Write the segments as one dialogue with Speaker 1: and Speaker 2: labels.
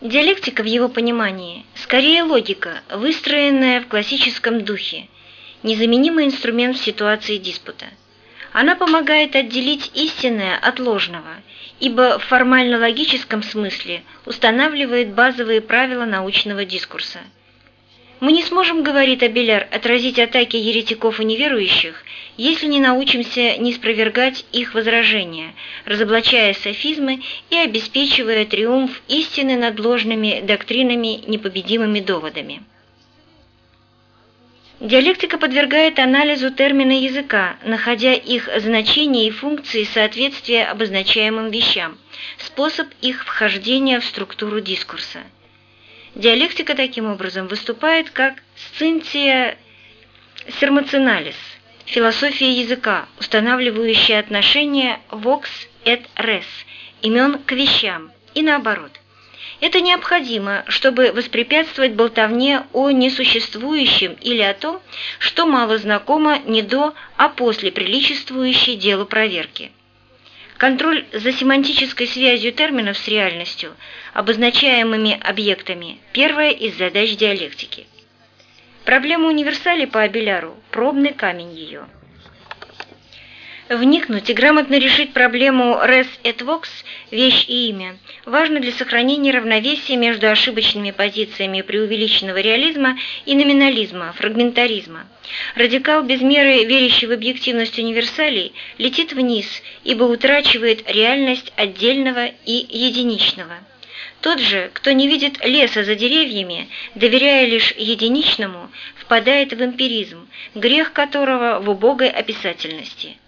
Speaker 1: Диалектика в его понимании – скорее логика, выстроенная в классическом духе, незаменимый инструмент в ситуации диспута. Она помогает отделить истинное от ложного, ибо в формально-логическом смысле устанавливает базовые правила научного дискурса – мы не сможем, говорит Абеляр, отразить атаки еретиков и неверующих, если не научимся не спровергать их возражения, разоблачая софизмы и обеспечивая триумф истины над ложными доктринами непобедимыми доводами. Диалектика подвергает анализу термины языка, находя их значение и функции соответствия обозначаемым вещам, способ их вхождения в структуру дискурса – Диалектика таким образом выступает как сцинтия сермационалис, философия языка, устанавливающая отношение vox et res, имен к вещам, и наоборот. Это необходимо, чтобы воспрепятствовать болтовне о несуществующем или о том, что мало знакомо не до, а после приличествующей делу проверки. Контроль за семантической связью терминов с реальностью, обозначаемыми объектами – первая из задач диалектики. Проблема универсали по Абеляру – пробный камень ее – Вникнуть и грамотно решить проблему res et vox – вещь и имя – важно для сохранения равновесия между ошибочными позициями преувеличенного реализма и номинализма, фрагментаризма. Радикал без меры, верящий в объективность универсалей, летит вниз, ибо утрачивает реальность отдельного и единичного. Тот же, кто не видит леса за деревьями, доверяя лишь единичному, впадает в эмпиризм, грех которого в убогой описательности –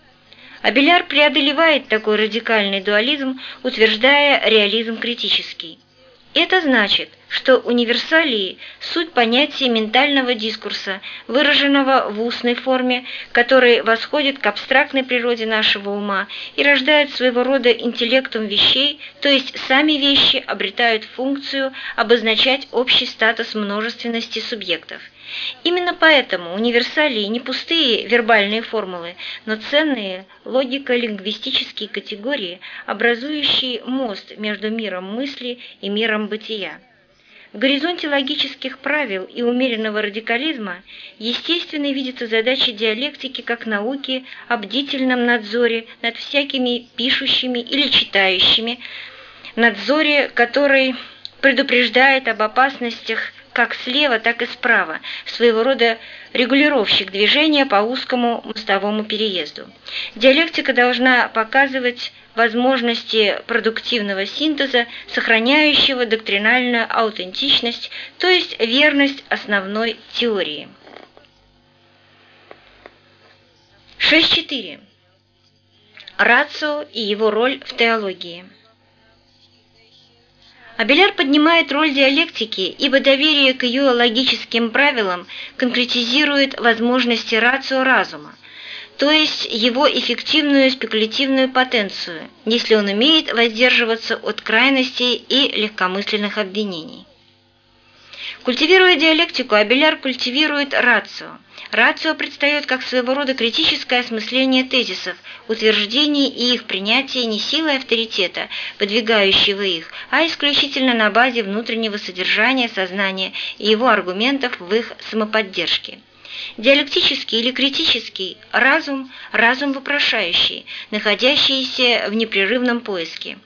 Speaker 1: Абеляр преодолевает такой радикальный дуализм, утверждая реализм критический. Это значит, что универсалии – суть понятия ментального дискурса, выраженного в устной форме, который восходит к абстрактной природе нашего ума и рождает своего рода интеллектум вещей, то есть сами вещи обретают функцию обозначать общий статус множественности субъектов – Именно поэтому универсалии не пустые вербальные формулы, но ценные логико-лингвистические категории, образующие мост между миром мысли и миром бытия. В горизонте логических правил и умеренного радикализма естественно видится задача диалектики как науки о бдительном надзоре над всякими пишущими или читающими, надзоре, который предупреждает об опасностях как слева, так и справа, своего рода регулировщик движения по узкому мостовому переезду. Диалектика должна показывать возможности продуктивного синтеза, сохраняющего доктринальную аутентичность, то есть верность основной теории. 6.4. Рацио и его роль в теологии. Абеляр поднимает роль диалектики, ибо доверие к ее логическим правилам конкретизирует возможности рацио разума, то есть его эффективную спекулятивную потенцию, если он умеет воздерживаться от крайностей и легкомысленных обвинений. Культивируя диалектику, Абеляр культивирует рацио. Рацио предстает как своего рода критическое осмысление тезисов, утверждений и их принятие не силой авторитета, подвигающего их, а исключительно на базе внутреннего содержания сознания и его аргументов в их самоподдержке. Диалектический или критический разум – разум вопрошающий, находящийся в непрерывном поиске.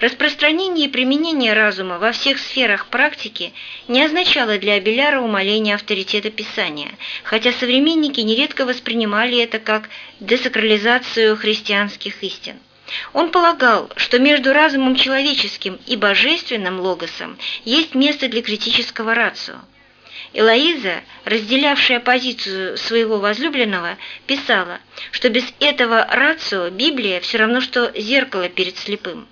Speaker 1: Распространение и применение разума во всех сферах практики не означало для Абеляра умаления авторитета Писания, хотя современники нередко воспринимали это как десакрализацию христианских истин. Он полагал, что между разумом человеческим и божественным логосом есть место для критического рацио. Элоиза, разделявшая позицию своего возлюбленного, писала, что без этого рацио Библия все равно, что зеркало перед слепым.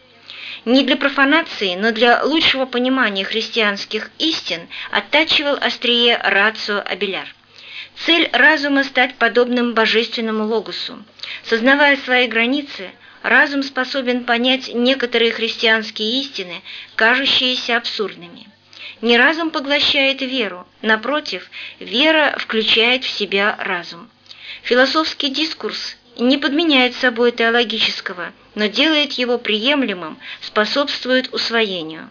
Speaker 1: Не для профанации, но для лучшего понимания христианских истин оттачивал острие рацио Абеляр. Цель разума – стать подобным божественному логосу. Сознавая свои границы, разум способен понять некоторые христианские истины, кажущиеся абсурдными. Не разум поглощает веру, напротив, вера включает в себя разум. Философский дискурс не подменяет собой теологического, но делает его приемлемым, способствует усвоению.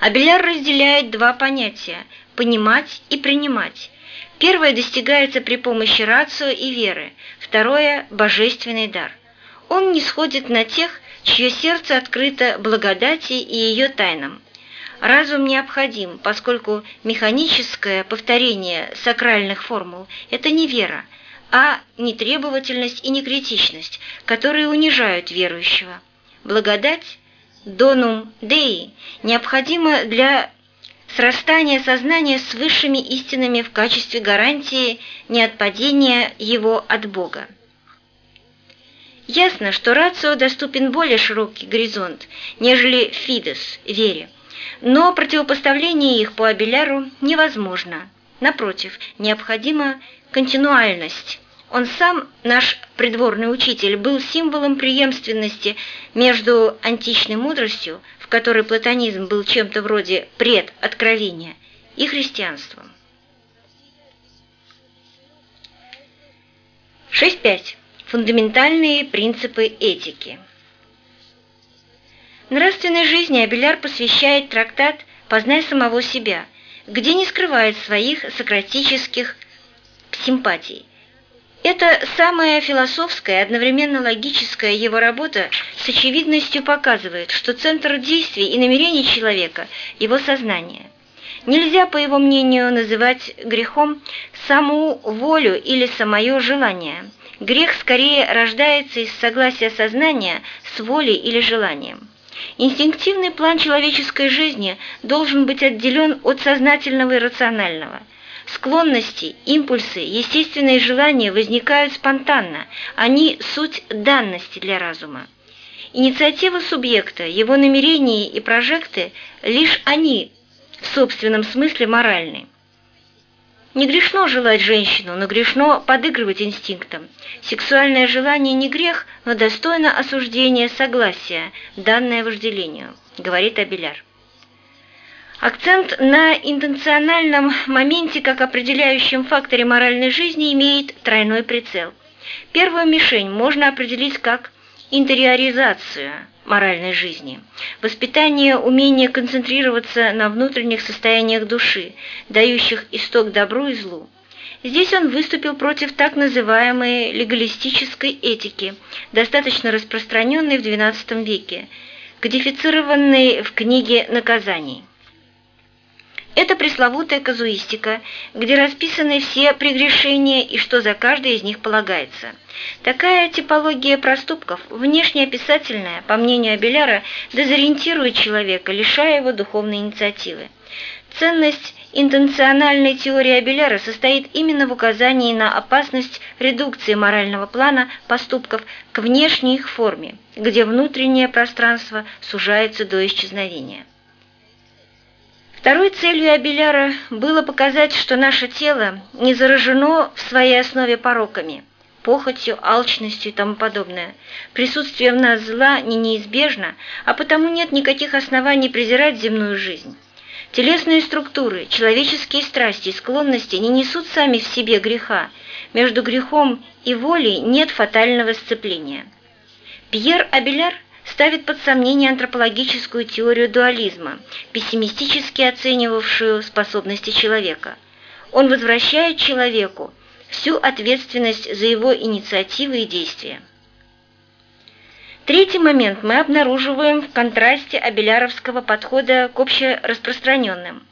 Speaker 1: Абеляр разделяет два понятия – понимать и принимать. Первое достигается при помощи рацио и веры, второе – божественный дар. Он не сходит на тех, чье сердце открыто благодати и ее тайнам. Разум необходим, поскольку механическое повторение сакральных формул – это не вера, а нетребовательность и некритичность, которые унижают верующего. Благодать «донум деи» необходима для срастания сознания с высшими истинами в качестве гарантии неотпадения его от Бога. Ясно, что рацио доступен более широкий горизонт, нежели фидес, вере, но противопоставление их по Абеляру невозможно. Напротив, необходима континуальность. Он сам, наш придворный учитель, был символом преемственности между античной мудростью, в которой платонизм был чем-то вроде предоткровения, и христианством. 6.5. Фундаментальные принципы этики. Нравственной жизни Абеляр посвящает трактат «Познай самого себя», где не скрывает своих сократических симпатий. Это самая философская, одновременно логическая его работа с очевидностью показывает, что центр действий и намерений человека – его сознание. Нельзя, по его мнению, называть грехом саму волю или самое желание – Грех скорее рождается из согласия сознания с волей или желанием. Инстинктивный план человеческой жизни должен быть отделен от сознательного и рационального. Склонности, импульсы, естественные желания возникают спонтанно, они – суть данности для разума. Инициатива субъекта, его намерения и прожекты – лишь они в собственном смысле моральны. Не грешно желать женщину, но грешно подыгрывать инстинктам. Сексуальное желание не грех, но достойно осуждения согласия, данное вожделению, говорит Абеляр. Акцент на интенциональном моменте как определяющем факторе моральной жизни имеет тройной прицел. Первую мишень можно определить как интериоризацию – моральной жизни. Воспитание умения концентрироваться на внутренних состояниях души, дающих исток добру и злу. Здесь он выступил против так называемой легалистической этики, достаточно распространенной в XII веке, кодифицированной в книге «Наказаний». Это пресловутая казуистика, где расписаны все прегрешения и что за каждое из них полагается. Такая типология проступков, внешне описательная, по мнению Абеляра, дезориентирует человека, лишая его духовной инициативы. Ценность интенциональной теории Абеляра состоит именно в указании на опасность редукции морального плана поступков к внешней их форме, где внутреннее пространство сужается до исчезновения. Второй целью Абеляра было показать, что наше тело не заражено в своей основе пороками, похотью, алчностью и тому подобное. Присутствие в нас зла не неизбежно, а потому нет никаких оснований презирать земную жизнь. Телесные структуры, человеческие страсти и склонности не несут сами в себе греха. Между грехом и волей нет фатального сцепления. Пьер Абеляр – ставит под сомнение антропологическую теорию дуализма, пессимистически оценивавшую способности человека. Он возвращает человеку всю ответственность за его инициативы и действия. Третий момент мы обнаруживаем в контрасте абеляровского подхода к общераспространенным.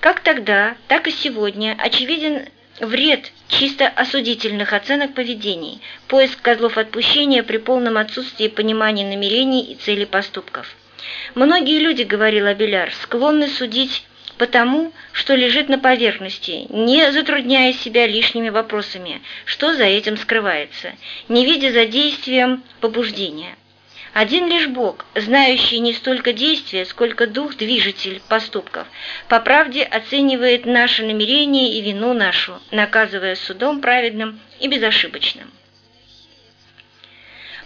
Speaker 1: Как тогда, так и сегодня очевиден Вред чисто осудительных оценок поведений, поиск козлов отпущения при полном отсутствии понимания намерений и целей поступков. Многие люди, говорил Абеляр, склонны судить потому, что лежит на поверхности, не затрудняя себя лишними вопросами, что за этим скрывается, не видя за действием побуждения. Один лишь Бог, знающий не столько действия, сколько дух-движитель поступков, по правде оценивает наши намерения и вину нашу, наказывая судом праведным и безошибочным.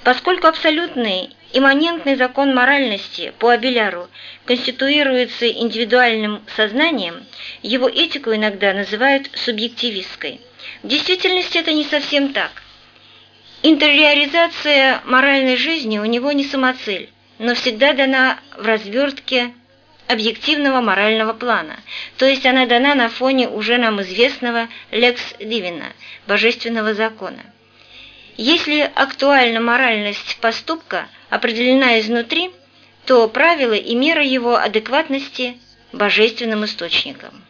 Speaker 1: Поскольку абсолютный имманентный закон моральности по Абеляру конституируется индивидуальным сознанием, его этику иногда называют субъективистской. В действительности это не совсем так. Интериоризация моральной жизни у него не самоцель, но всегда дана в развертке объективного морального плана, то есть она дана на фоне уже нам известного «лекс дивина» – божественного закона. Если актуальна моральность поступка определена изнутри, то правила и мера его адекватности – божественным источником.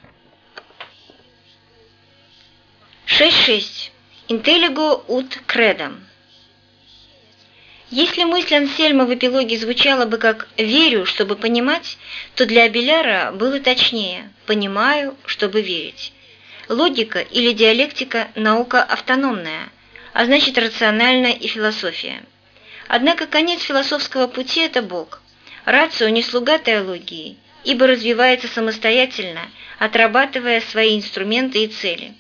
Speaker 1: 6.6. Intelligo ut credam. Если мысль Ансельма в эпилоге звучала бы как «верю, чтобы понимать», то для Абеляра было точнее «понимаю, чтобы верить». Логика или диалектика – наука автономная, а значит рациональная и философия. Однако конец философского пути – это Бог. Рацио не слуга теологии, ибо развивается самостоятельно, отрабатывая свои инструменты и цели.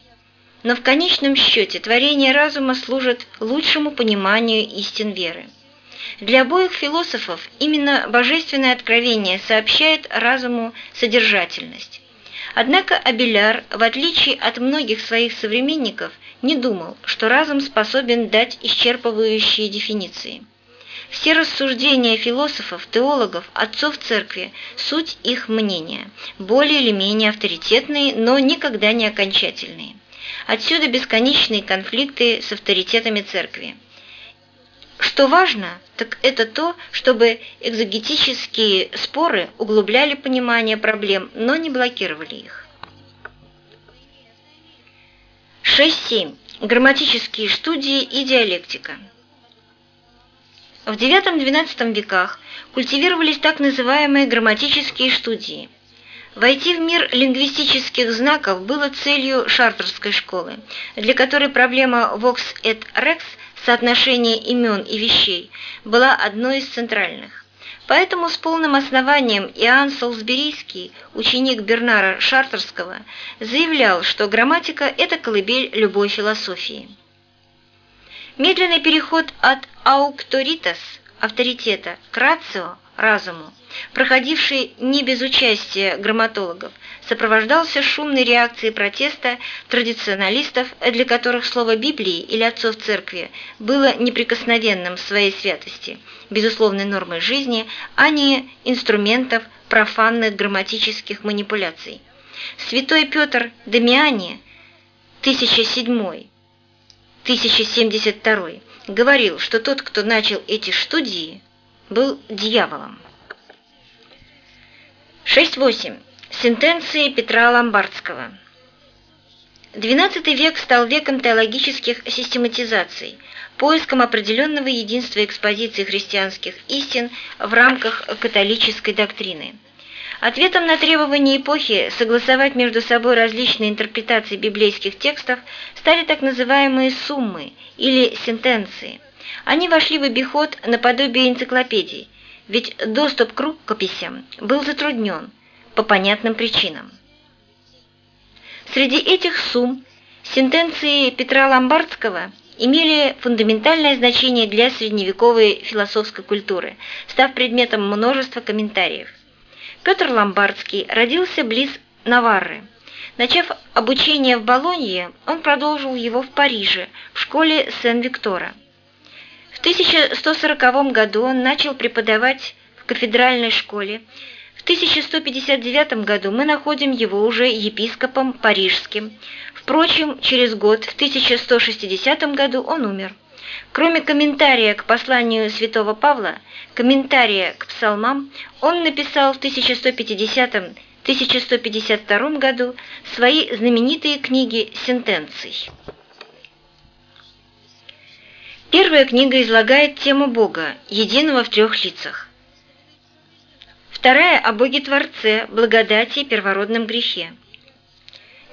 Speaker 1: Но в конечном счете творение разума служит лучшему пониманию истин веры. Для обоих философов именно божественное откровение сообщает разуму содержательность. Однако Абеляр, в отличие от многих своих современников, не думал, что разум способен дать исчерпывающие дефиниции. Все рассуждения философов, теологов, отцов церкви – суть их мнения, более или менее авторитетные, но никогда не окончательные. Отсюда бесконечные конфликты с авторитетами церкви. Что важно, так это то, чтобы экзогетические споры углубляли понимание проблем, но не блокировали их. 6.7. Грамматические студии и диалектика. В IX-XII веках культивировались так называемые грамматические студии. Войти в мир лингвистических знаков было целью шартерской школы, для которой проблема «vox et rex» – соотношение имен и вещей, была одной из центральных. Поэтому с полным основанием Иоанн Солсберийский, ученик Бернара Шартерского, заявлял, что грамматика – это колыбель любой философии. Медленный переход от «аукторитас» – авторитета к «рацио» – разуму проходивший не без участия грамматологов, сопровождался шумной реакцией протеста традиционалистов, для которых слово Библии или отцов церкви было неприкосновенным в своей святости, безусловной нормой жизни, а не инструментов профанных грамматических манипуляций. Святой Петр Дамиани, 1007 1072 говорил, что тот, кто начал эти студии, был дьяволом. 6.8. Сентенции Петра Ломбардского. XII век стал веком теологических систематизаций, поиском определенного единства экспозиции христианских истин в рамках католической доктрины. Ответом на требования эпохи согласовать между собой различные интерпретации библейских текстов стали так называемые суммы или сентенции. Они вошли в обиход наподобие энциклопедий, ведь доступ к рукописям был затруднен по понятным причинам. Среди этих сумм сентенции Петра Ломбардского имели фундаментальное значение для средневековой философской культуры, став предметом множества комментариев. Петр Ломбардский родился близ Наварры. Начав обучение в Болонье, он продолжил его в Париже, в школе Сен-Виктора. 1140 году он начал преподавать в кафедральной школе. В 1159 году мы находим его уже епископом парижским. Впрочем, через год, в 1160 году, он умер. Кроме комментария к посланию святого Павла, комментария к псалмам, он написал в 1150-1152 году свои знаменитые книги «Сентенций». Первая книга излагает тему Бога, единого в трех лицах. Вторая – о Боге-творце, благодати и первородном грехе.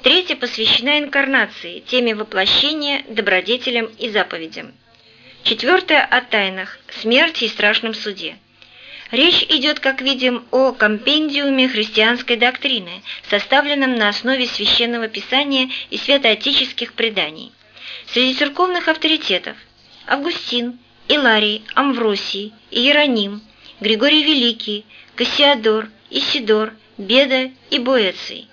Speaker 1: Третья посвящена инкарнации, теме воплощения, добродетелям и заповедям. Четвертая – о тайнах, смерти и страшном суде. Речь идет, как видим, о компендиуме христианской доктрины, составленном на основе священного писания и святоотеческих преданий. Среди церковных авторитетов – Августин, Иларий, Амвросий, Иероним, Григорий Великий, Кассиадор, Исидор, Беда и Боэций.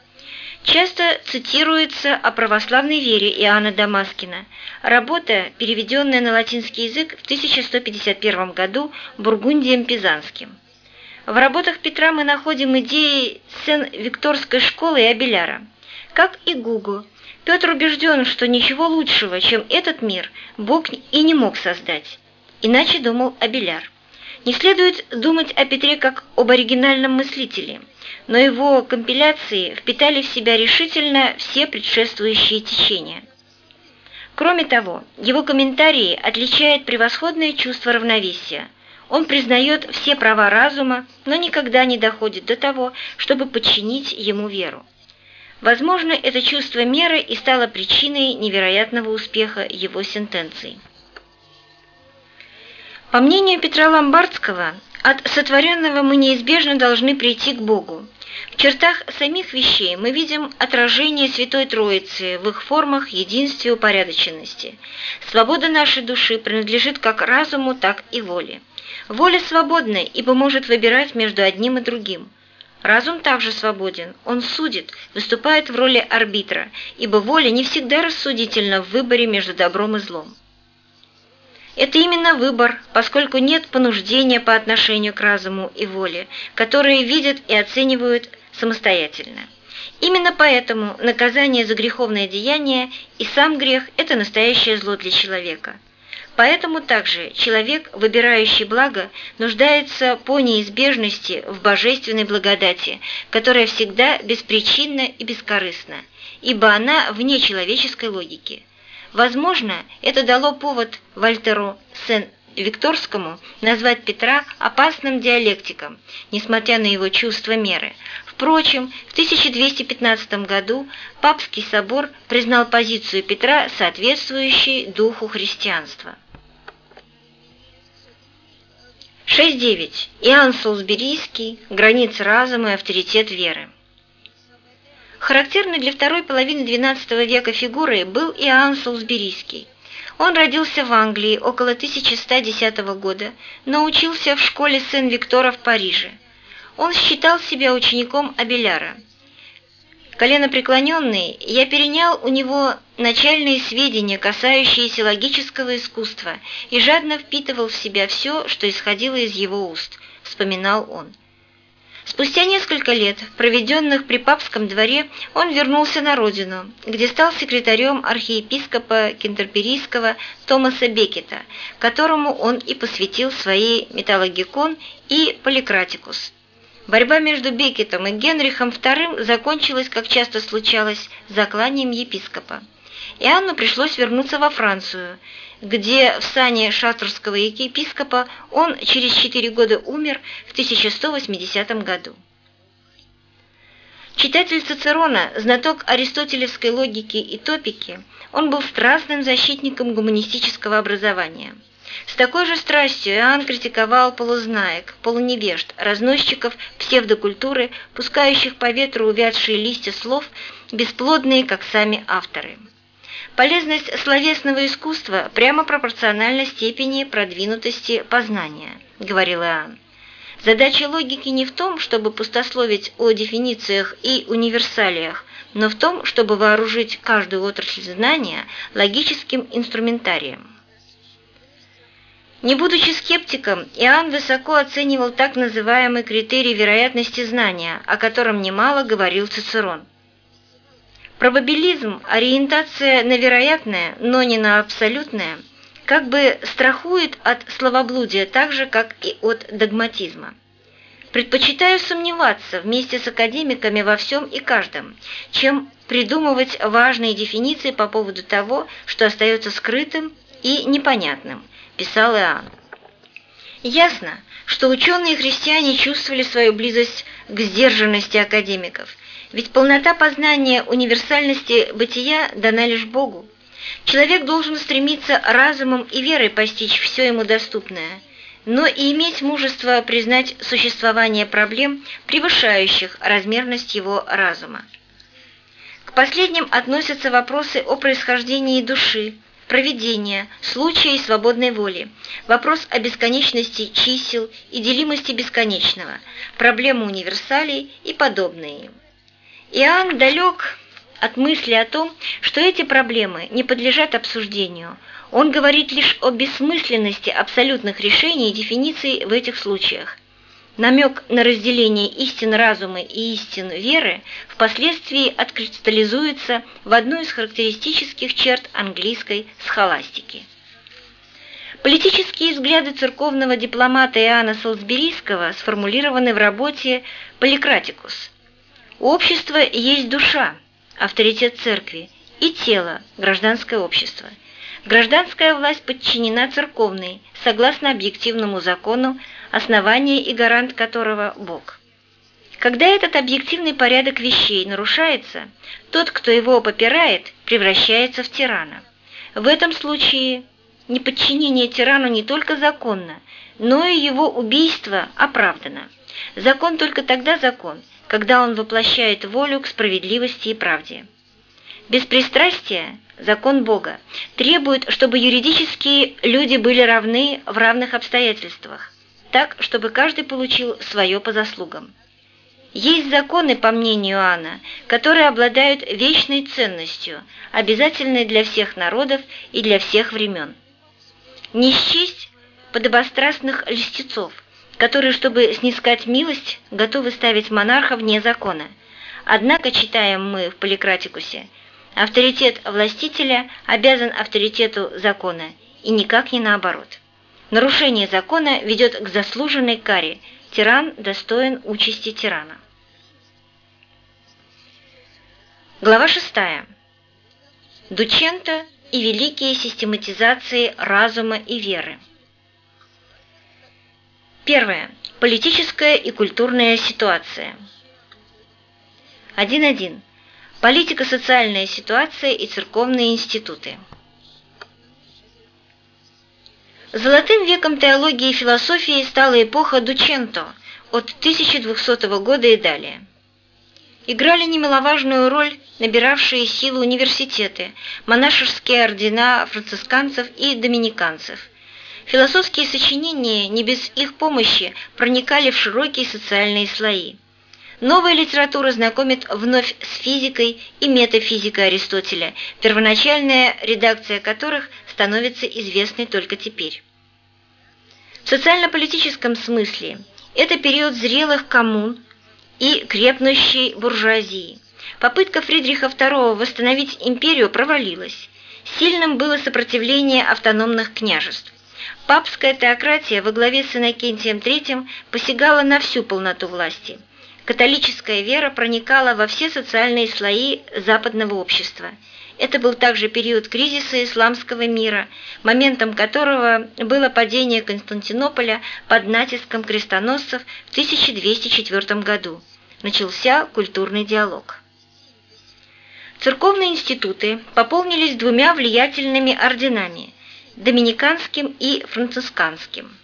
Speaker 1: Часто цитируется о православной вере Иоанна Дамаскина, работа, переведенная на латинский язык в 1151 году Бургундием Пизанским. В работах Петра мы находим идеи Сен-Викторской школы и Абеляра. Как и Гугу, Петр убежден, что ничего лучшего, чем этот мир, Бог и не мог создать. Иначе думал Абеляр. Не следует думать о Петре как об оригинальном мыслителе, но его компиляции впитали в себя решительно все предшествующие течения. Кроме того, его комментарии отличает превосходное чувство равновесия. Он признает все права разума, но никогда не доходит до того, чтобы подчинить ему веру. Возможно, это чувство меры и стало причиной невероятного успеха его сентенций. По мнению Петра Ломбардского, от сотворенного мы неизбежно должны прийти к Богу. В чертах самих вещей мы видим отражение Святой Троицы в их формах, единстве упорядоченности. Свобода нашей души принадлежит как разуму, так и воле. Воля свободна, ибо может выбирать между одним и другим. Разум также свободен, он судит, выступает в роли арбитра, ибо воля не всегда рассудительна в выборе между добром и злом. Это именно выбор, поскольку нет понуждения по отношению к разуму и воле, которые видят и оценивают самостоятельно. Именно поэтому наказание за греховное деяние и сам грех – это настоящее зло для человека. Поэтому также человек, выбирающий благо, нуждается по неизбежности в божественной благодати, которая всегда беспричинна и бескорыстна, ибо она вне человеческой логики – Возможно, это дало повод Вальтеру Сен-Викторскому назвать Петра опасным диалектиком, несмотря на его чувство меры. Впрочем, в 1215 году Папский собор признал позицию Петра соответствующей духу христианства. 6.9. Иоанн Солсберийский. Границы разума и авторитет веры. Характерной для второй половины XII века фигурой был Иоанн Солсберийский. Он родился в Англии около 1110 года, но учился в школе Сен-Виктора в Париже. Он считал себя учеником Абеляра. Коленопреклоненный, я перенял у него начальные сведения, касающиеся логического искусства, и жадно впитывал в себя все, что исходило из его уст, вспоминал он. Спустя несколько лет, проведенных при папском дворе, он вернулся на родину, где стал секретарем архиепископа кентерберийского Томаса Бекета, которому он и посвятил свои «Металлогикон» и «Поликратикус». Борьба между Бекетом и Генрихом II закончилась, как часто случалось, закланием епископа. Иоанну пришлось вернуться во Францию – где в сане шатрского епископа он через четыре года умер в 1180 году. Читатель Цицерона, знаток аристотелевской логики и топики, он был страстным защитником гуманистического образования. С такой же страстью Иоанн критиковал полузнаек, полуневежд, разносчиков псевдокультуры, пускающих по ветру увядшие листья слов, бесплодные, как сами авторы. Полезность словесного искусства прямо пропорциональна степени продвинутости познания, говорил Иоанн. Задача логики не в том, чтобы пустословить о дефинициях и универсалиях, но в том, чтобы вооружить каждую отрасль знания логическим инструментарием. Не будучи скептиком, Иоанн высоко оценивал так называемый критерий вероятности знания, о котором немало говорил Цицерон – Пробабилизм, ориентация на вероятное, но не на абсолютное, как бы страхует от словоблудия так же, как и от догматизма. Предпочитаю сомневаться вместе с академиками во всем и каждом, чем придумывать важные дефиниции по поводу того, что остается скрытым и непонятным, писал Иоанн. Ясно, что ученые христиане чувствовали свою близость к сдержанности академиков – ведь полнота познания универсальности бытия дана лишь Богу. Человек должен стремиться разумом и верой постичь все ему доступное, но и иметь мужество признать существование проблем, превышающих размерность его разума. К последним относятся вопросы о происхождении души, проведения, случая и свободной воли, вопрос о бесконечности чисел и делимости бесконечного, проблемы универсалей и подобные. Иоанн далек от мысли о том, что эти проблемы не подлежат обсуждению. Он говорит лишь о бессмысленности абсолютных решений и дефиниций в этих случаях. Намек на разделение истин разума и истин веры впоследствии откристаллизуется в одну из характеристических черт английской схоластики. Политические взгляды церковного дипломата Иоанна Солсберийского сформулированы в работе «Поликратикус». Общество есть душа, авторитет церкви, и тело, гражданское общество. Гражданская власть подчинена церковной, согласно объективному закону, основание и гарант которого – Бог. Когда этот объективный порядок вещей нарушается, тот, кто его попирает, превращается в тирана. В этом случае неподчинение тирану не только законно, но и его убийство оправдано. Закон только тогда закон, когда он воплощает волю к справедливости и правде. Беспристрастие, закон Бога, требует, чтобы юридические люди были равны в равных обстоятельствах, так, чтобы каждый получил свое по заслугам. Есть законы, по мнению Иоанна, которые обладают вечной ценностью, обязательной для всех народов и для всех времен. Не счесть подобострастных льстецов, которые, чтобы снискать милость, готовы ставить монарха вне закона. Однако, читаем мы в Поликратикусе, авторитет властителя обязан авторитету закона, и никак не наоборот. Нарушение закона ведет к заслуженной каре, тиран достоин участи тирана. Глава 6. Дученто и великие систематизации разума и веры. Первое. Политическая и культурная ситуация. 1.1. Политико-социальная ситуация и церковные институты. Золотым веком теологии и философии стала эпоха Дученто от 1200 года и далее. Играли немаловажную роль набиравшие силу университеты, монашеские ордена францисканцев и доминиканцев. Философские сочинения не без их помощи проникали в широкие социальные слои. Новая литература знакомит вновь с физикой и метафизикой Аристотеля, первоначальная редакция которых становится известной только теперь. В социально-политическом смысле это период зрелых коммун и крепнущей буржуазии. Попытка Фридриха II восстановить империю провалилась. Сильным было сопротивление автономных княжеств. Папская теократия во главе с Иннокентием III посягала на всю полноту власти. Католическая вера проникала во все социальные слои западного общества – это был также период кризиса исламского мира, моментом которого было падение Константинополя под натиском крестоносцев в 1204 году. Начался культурный диалог. Церковные институты пополнились двумя влиятельными орденами – доминиканским и францисканским.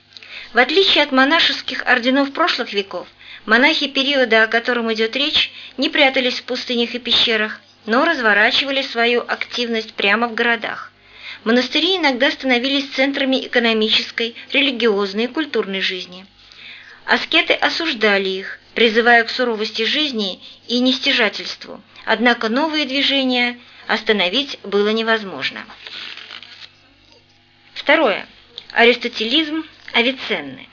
Speaker 1: В отличие от монашеских орденов прошлых веков, монахи периода, о котором идет речь, не прятались в пустынях и пещерах – но разворачивали свою активность прямо в городах. Монастыри иногда становились центрами экономической, религиозной и культурной жизни. Аскеты осуждали их, призывая к суровости жизни и нестяжательству, однако новые движения остановить было невозможно. Второе. Аристотелизм Авиценны.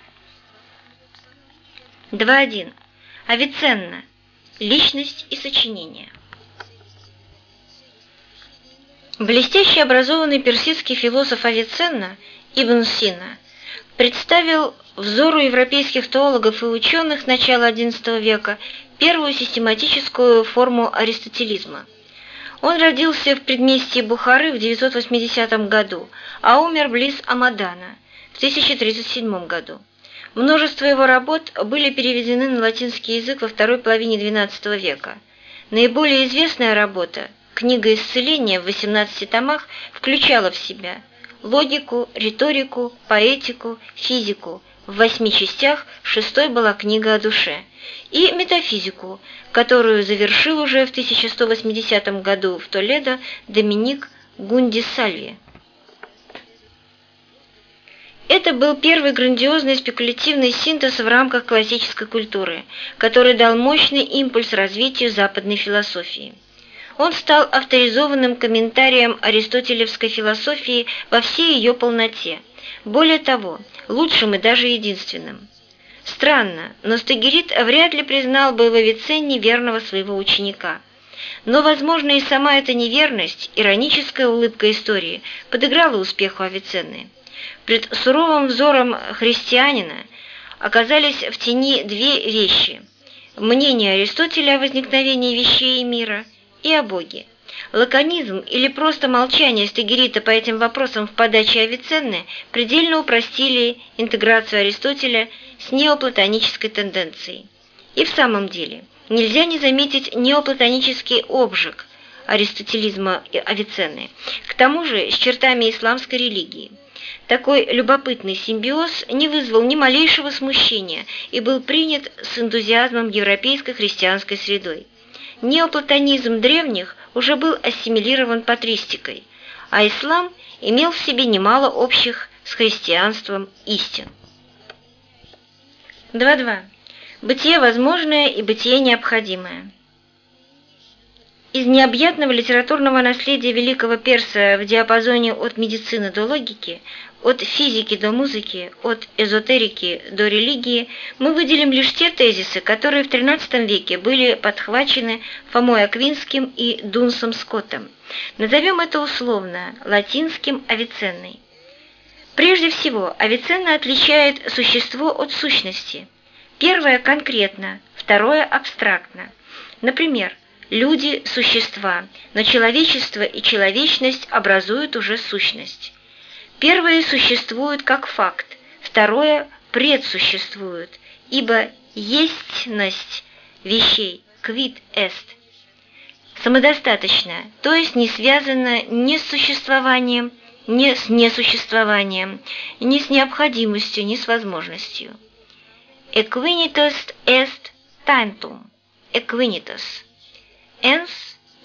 Speaker 1: 2.1. Авиценна. Личность и сочинение. Блестяще образованный персидский философ Авиценна Ибн Сина представил взору европейских теологов и ученых начала XI века первую систематическую форму аристотелизма. Он родился в предместье Бухары в 980 году, а умер близ Амадана в 1037 году. Множество его работ были переведены на латинский язык во второй половине XII века. Наиболее известная работа Книга исцеления в 18 томах включала в себя логику, риторику, поэтику, физику. В восьми частях шестой была книга о душе. И метафизику, которую завершил уже в 1180 году в Толедо Доминик Гундисальви. Это был первый грандиозный спекулятивный синтез в рамках классической культуры, который дал мощный импульс развитию западной философии он стал авторизованным комментарием аристотелевской философии во всей ее полноте, более того, лучшим и даже единственным. Странно, но Стагерит вряд ли признал бы в Авиценне верного своего ученика. Но, возможно, и сама эта неверность, ироническая улыбка истории, подыграла успеху Авиценны. Пред суровым взором христианина оказались в тени две вещи – мнение Аристотеля о возникновении вещей и мира и о Боге. Лаконизм или просто молчание Стагерита по этим вопросам в подаче Авиценны предельно упростили интеграцию Аристотеля с неоплатонической тенденцией. И в самом деле, нельзя не заметить неоплатонический обжиг аристотелизма Авиценны, к тому же с чертами исламской религии. Такой любопытный симбиоз не вызвал ни малейшего смущения и был принят с энтузиазмом европейской христианской средой. Неоплатонизм древних уже был ассимилирован патристикой, а ислам имел в себе немало общих с христианством истин. 2.2. Бытие возможное и бытие необходимое. Из необъятного литературного наследия великого перса в диапазоне от медицины до логики, от физики до музыки, от эзотерики до религии мы выделим лишь те тезисы, которые в XIII веке были подхвачены Фомой Аквинским и Дунсом Скоттом. Назовем это условно латинским Авиценной. Прежде всего, Авиценна отличает существо от сущности. Первое конкретно, второе абстрактно. Например, Люди – существа, но человечество и человечность образуют уже сущность. Первое существует как факт, второе предсуществует, ибо естьность вещей quid est самодостаточно, то есть не связано ни с существованием, ни с несуществованием, ни с необходимостью, ни с возможностью. Equinitas est tantum, equinitas – Энс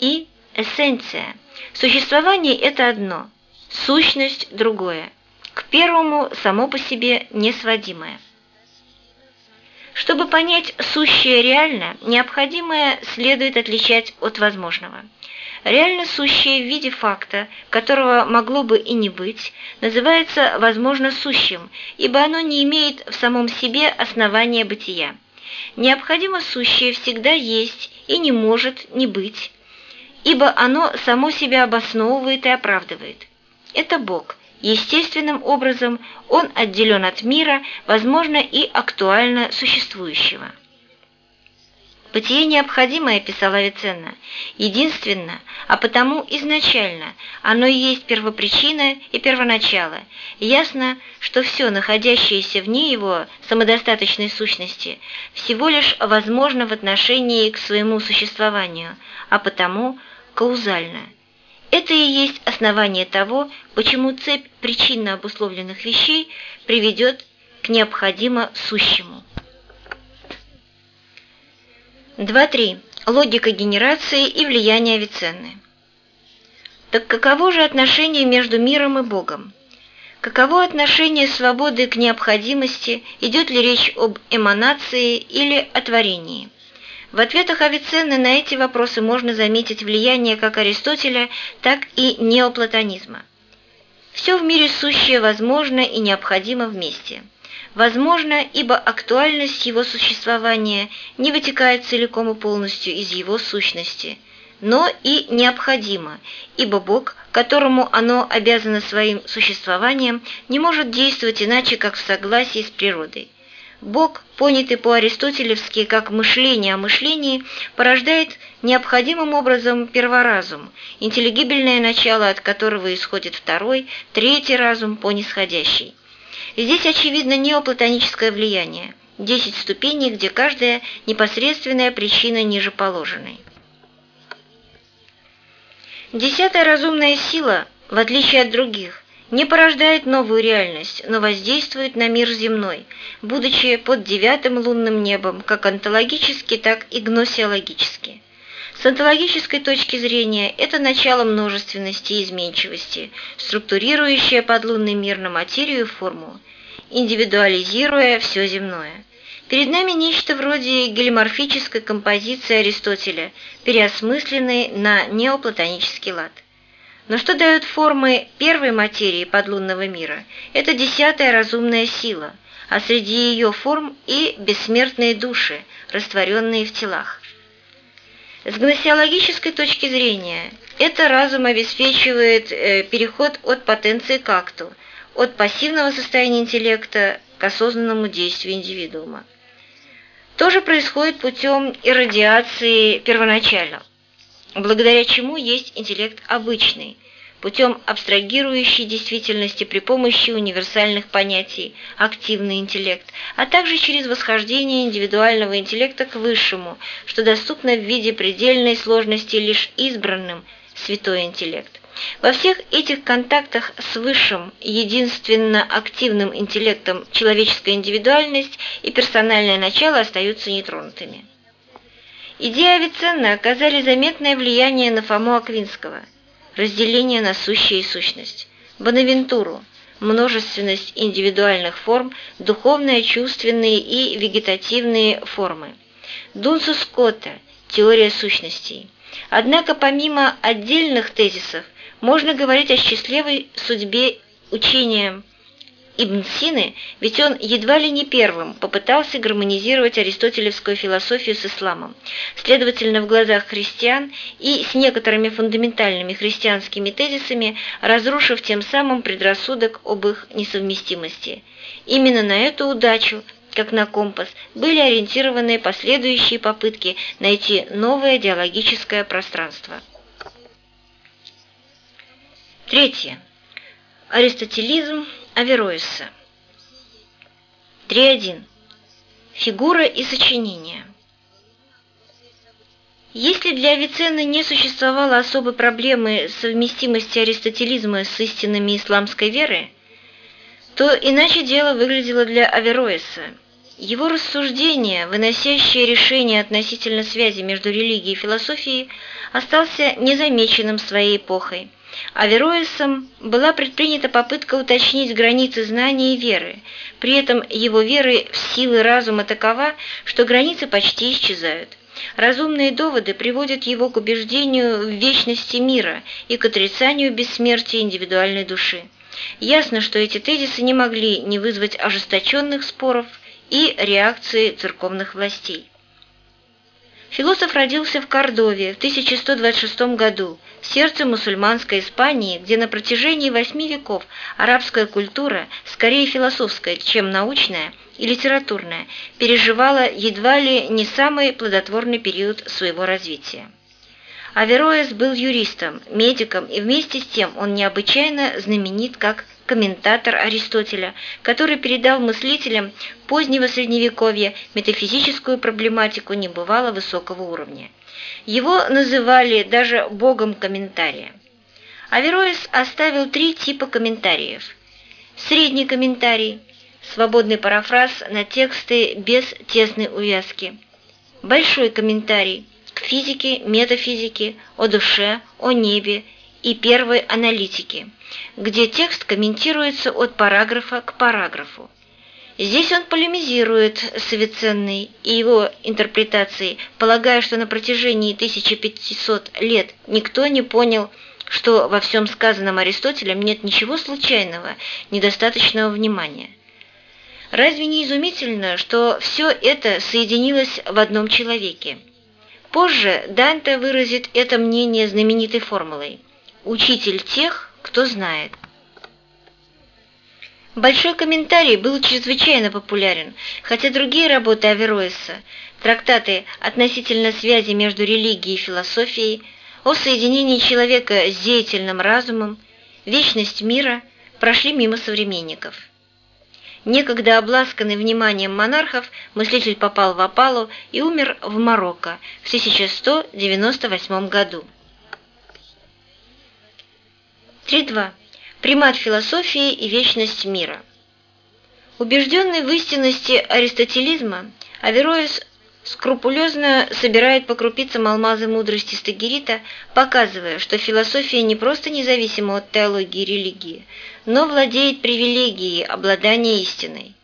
Speaker 1: и эссенция. Существование – это одно, сущность – другое. К первому само по себе несводимое. Чтобы понять сущее реально, необходимое следует отличать от возможного. Реально сущее в виде факта, которого могло бы и не быть, называется возможно сущим, ибо оно не имеет в самом себе основания бытия. Необходимо сущее всегда есть и не может не быть, ибо оно само себя обосновывает и оправдывает. Это Бог. Естественным образом он отделен от мира, возможно, и актуально существующего. Бытие необходимое, писала Авиценна, единственно, а потому изначально, оно и есть первопричина и первоначало. ясно, что все, находящееся вне его самодостаточной сущности, всего лишь возможно в отношении к своему существованию, а потому каузально. Это и есть основание того, почему цепь причинно обусловленных вещей приведет к необходимо сущему. 2.3. Логика генерации и влияние Авиценны. Так каково же отношение между миром и Богом? Каково отношение свободы к необходимости, идет ли речь об эманации или о творении? В ответах Авиценны на эти вопросы можно заметить влияние как Аристотеля, так и неоплатонизма. Все в мире сущее возможно и необходимо вместе – Возможно, ибо актуальность его существования не вытекает целиком и полностью из его сущности, но и необходимо, ибо Бог, которому оно обязано своим существованием, не может действовать иначе, как в согласии с природой. Бог, понятый по-аристотелевски как мышление о мышлении, порождает необходимым образом перворазум, интеллигибельное начало, от которого исходит второй, третий разум по нисходящей. Здесь очевидно неоплатоническое влияние. Десять ступеней, где каждая непосредственная причина ниже положенной. Десятая разумная сила, в отличие от других, не порождает новую реальность, но воздействует на мир земной, будучи под девятым лунным небом, как онтологически, так и гносеологически. С онтологической точки зрения это начало множественности и изменчивости, структурирующее подлунный мир на материю и форму, индивидуализируя все земное. Перед нами нечто вроде гелиморфической композиции Аристотеля, переосмысленной на неоплатонический лад. Но что дают формы первой материи подлунного мира? Это десятая разумная сила – а среди ее форм и бессмертные души, растворенные в телах. С гносеологической точки зрения, это разум обеспечивает э, переход от потенции к акту, от пассивного состояния интеллекта к осознанному действию индивидуума. То же происходит путем иррадиации первоначально, благодаря чему есть интеллект обычный, путем абстрагирующей действительности при помощи универсальных понятий активный интеллект, а также через восхождение индивидуального интеллекта к высшему, что доступно в виде предельной сложности лишь избранным святой интеллект. Во всех этих контактах с высшим, единственно активным интеллектом человеческая индивидуальность и персональное начало остаются нетронутыми. Идеи Авиценны оказали заметное влияние на Фому Аквинского – разделение на сущее и сущность, Бонавентуру, множественность индивидуальных форм, духовные, чувственные и вегетативные формы, Дунсу Скотта, теория сущностей. Однако помимо отдельных тезисов, можно говорить о счастливой судьбе учения Ибн Сины, ведь он едва ли не первым попытался гармонизировать аристотелевскую философию с исламом. Следовательно, в глазах христиан и с некоторыми фундаментальными христианскими тезисами, разрушив тем самым предрассудок об их несовместимости. Именно на эту удачу как на компас, были ориентированы последующие попытки найти новое диалогическое пространство. Третье. Аристотелизм Авероиса. 3.1. Фигура и сочинение. Если для Авиценны не существовало особой проблемы совместимости аристотелизма с истинами исламской веры, то иначе дело выглядело для Авероиса. Его рассуждение, выносящее решение относительно связи между религией и философией, остался незамеченным своей эпохой – Авероисом была предпринята попытка уточнить границы знания и веры, при этом его веры в силы разума такова, что границы почти исчезают. Разумные доводы приводят его к убеждению в вечности мира и к отрицанию бессмертия индивидуальной души. Ясно, что эти тезисы не могли не вызвать ожесточенных споров и реакции церковных властей. Философ родился в Кордове в 1126 году, в сердце мусульманской Испании, где на протяжении восьми веков арабская культура, скорее философская, чем научная и литературная, переживала едва ли не самый плодотворный период своего развития. Авероэс был юристом, медиком, и вместе с тем он необычайно знаменит как комментатор Аристотеля, который передал мыслителям позднего Средневековья метафизическую проблематику небывало высокого уровня. Его называли даже богом комментария. Авероис оставил три типа комментариев. Средний комментарий, свободный парафраз на тексты без тесной увязки. Большой комментарий к физике, метафизике, о душе, о небе и первой аналитике – где текст комментируется от параграфа к параграфу. Здесь он полемизирует с Авиценной и его интерпретацией, полагая, что на протяжении 1500 лет никто не понял, что во всем сказанном Аристотелем нет ничего случайного, недостаточного внимания. Разве не изумительно, что все это соединилось в одном человеке? Позже Данте выразит это мнение знаменитой формулой «Учитель тех, кто знает. Большой комментарий был чрезвычайно популярен, хотя другие работы Авероиса, трактаты относительно связи между религией и философией, о соединении человека с деятельным разумом, вечность мира прошли мимо современников. Некогда обласканный вниманием монархов, мыслитель попал в опалу и умер в Марокко в 1198 году. 3.2. Примат философии и вечность мира. Убежденный в истинности аристотелизма, Авероис скрупулезно собирает по крупицам алмазы мудрости Стагирита, показывая, что философия не просто независима от теологии и религии, но владеет привилегией обладания истиной.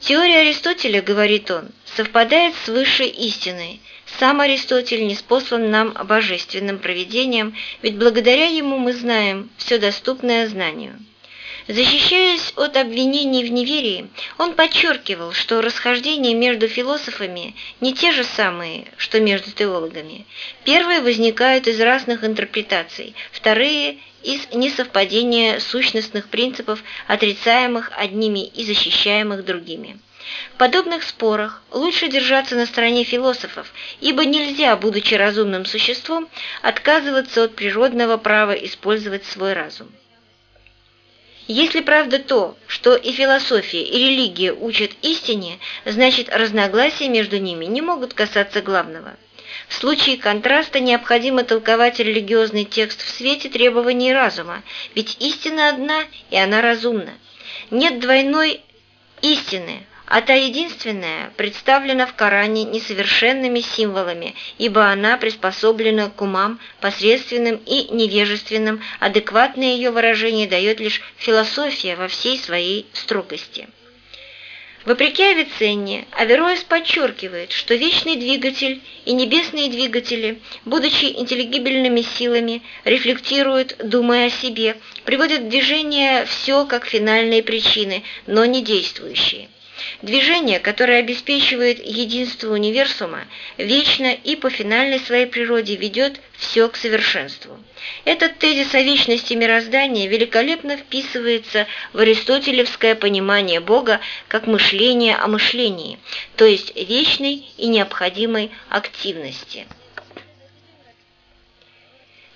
Speaker 1: Теория Аристотеля, говорит он, совпадает с высшей истиной – сам Аристотель не спослан нам божественным провидением, ведь благодаря ему мы знаем все доступное знанию. Защищаясь от обвинений в неверии, он подчеркивал, что расхождения между философами не те же самые, что между теологами. Первые возникают из разных интерпретаций, вторые – из несовпадения сущностных принципов, отрицаемых одними и защищаемых другими. В подобных спорах лучше держаться на стороне философов, ибо нельзя, будучи разумным существом, отказываться от природного права использовать свой разум. Если правда то, что и философия, и религия учат истине, значит разногласия между ними не могут касаться главного. В случае контраста необходимо толковать религиозный текст в свете требований разума, ведь истина одна, и она разумна. Нет двойной истины, а та единственная представлена в Коране несовершенными символами, ибо она приспособлена к умам посредственным и невежественным, адекватное ее выражение дает лишь философия во всей своей строгости. Вопреки Авиценне, Авероэс подчеркивает, что вечный двигатель и небесные двигатели, будучи интеллигибельными силами, рефлектируют, думая о себе, приводят в движение все как финальные причины, но не действующие. Движение, которое обеспечивает единство универсума, вечно и по финальной своей природе ведет все к совершенству. Этот тезис о вечности мироздания великолепно вписывается в аристотелевское понимание Бога как мышление о мышлении, то есть вечной и необходимой активности.